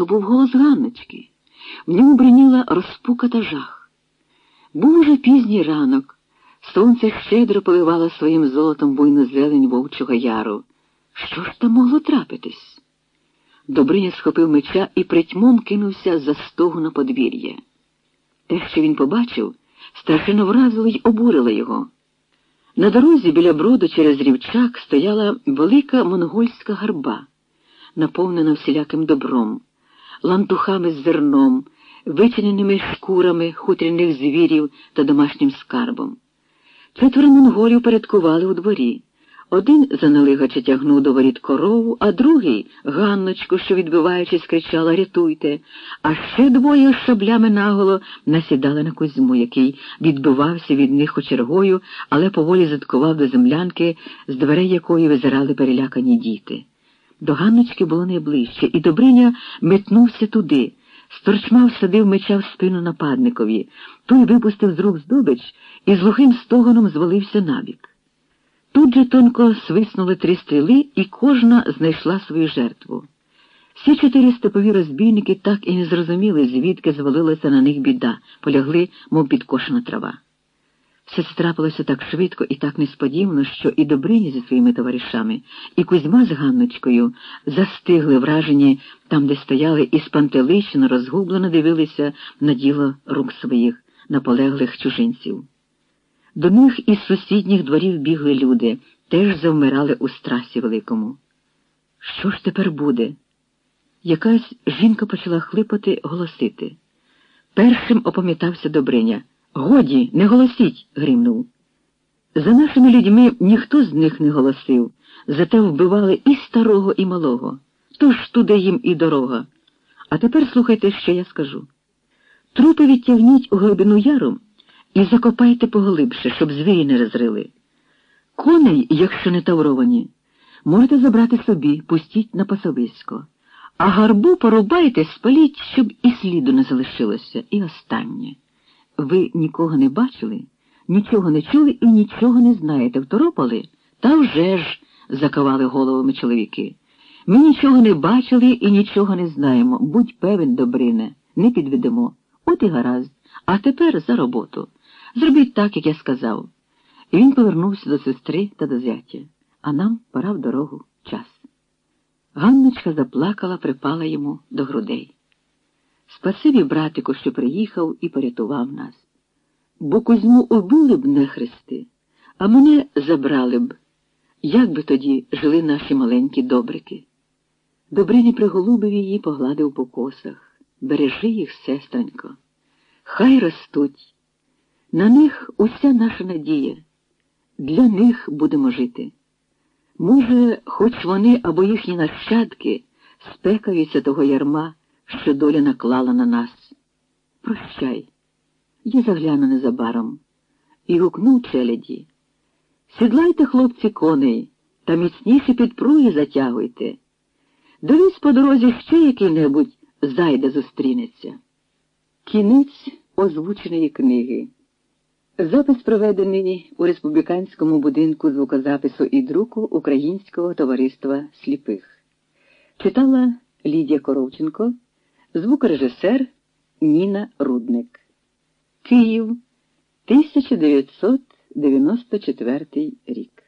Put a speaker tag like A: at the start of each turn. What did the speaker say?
A: То був голос Ганночки. В ньому бриніла розпука та жах. Був уже пізній ранок. Сонце щедро поливало своїм золотом буйну зелень вовчого яру. Що ж там могло трапитись? Добриня схопив меча і притьмом кинувся за стогу на подвір'я. Те, що він побачив, страшенно вразило й обурило його. На дорозі біля броду через рівчак стояла велика монгольська гарба, наповнена всіляким добром, лантухами з зерном, вичиненими шкурами хутряних звірів та домашнім скарбом. Четверо монголів порядкували у дворі. Один заналигаче тягнув до воріт корову, а другий Ганночку, що, відбиваючись, кричала Рятуйте, а ще двоє з шаблями наголо насідали на Кузьму, який відбивався від них очергою, але поволі заткував до землянки, з дверей якої визирали перелякані діти. До Ганночки було найближче, і Добриня метнувся туди. Сторчмав садив меча в спину нападникові. Той випустив з рук здобич і з глухим стогоном звалився набік. Тут же тонко свиснули три стріли, і кожна знайшла свою жертву. Всі чотири степові розбійники так і не зрозуміли, звідки звалилася на них біда, полягли, мов підкошена трава. Це трапилося так швидко і так несподівано, що і Добрині зі своїми товаришами, і Кузьма з Ганночкою застигли вражені там, де стояли, і спантеличено, розгублено дивилися на діло рук своїх наполеглих чужинців. До них із сусідніх дворів бігли люди, теж завмирали у страсі великому. Що ж тепер буде? Якась жінка почала хлипати, голосити. Першим опам'ятався Добриня. Годі, не голосіть, гримнув. За нашими людьми ніхто з них не голосив, зате вбивали і старого, і малого. Тож туди їм і дорога. А тепер слухайте, що я скажу. Трупи відтягніть у глибину яру і закопайте поглибше, щоб звірі не розрили. Коней, якщо не тавровані, можете забрати собі, пустіть на пасовисько, а гарбу порубайте, спаліть, щоб і сліду не залишилося. І останнє. Ви нікого не бачили, нічого не чули і нічого не знаєте. Второпали? Та вже ж, заковали головами чоловіки. Ми нічого не бачили і нічого не знаємо. Будь певен, Добрине, не підведемо. От і гаразд. А тепер за роботу. Зробіть так, як я сказав. І він повернувся до сестри та до зятя. А нам пора в дорогу час. Ганночка заплакала, припала йому до грудей. Спасибі, братику, що приїхав і порятував нас. Бо Кузьму убили б нехрести, а мене забрали б. Як би тоді жили наші маленькі добрики? Добрині приголубив її, погладив по косах. Бережи їх, сестренько. Хай ростуть. На них уся наша надія. Для них будемо жити. Може, хоч вони або їхні нащадки спекаються того ярма, що доля наклала на нас. Прощай, я загляну незабаром і гукнув челяді. Сідлайте, хлопці, коней, та міцніше підпруги затягуйте. Дивись по дорозі ще який-небудь зайде зустрінеться. Кінець озвученої книги. Запис проведений у республіканському будинку звукозапису і друку Українського товариства сліпих. Читала Лідія Коровченко, звукорежисер Ніна Рудник. Київ, 1994 рік.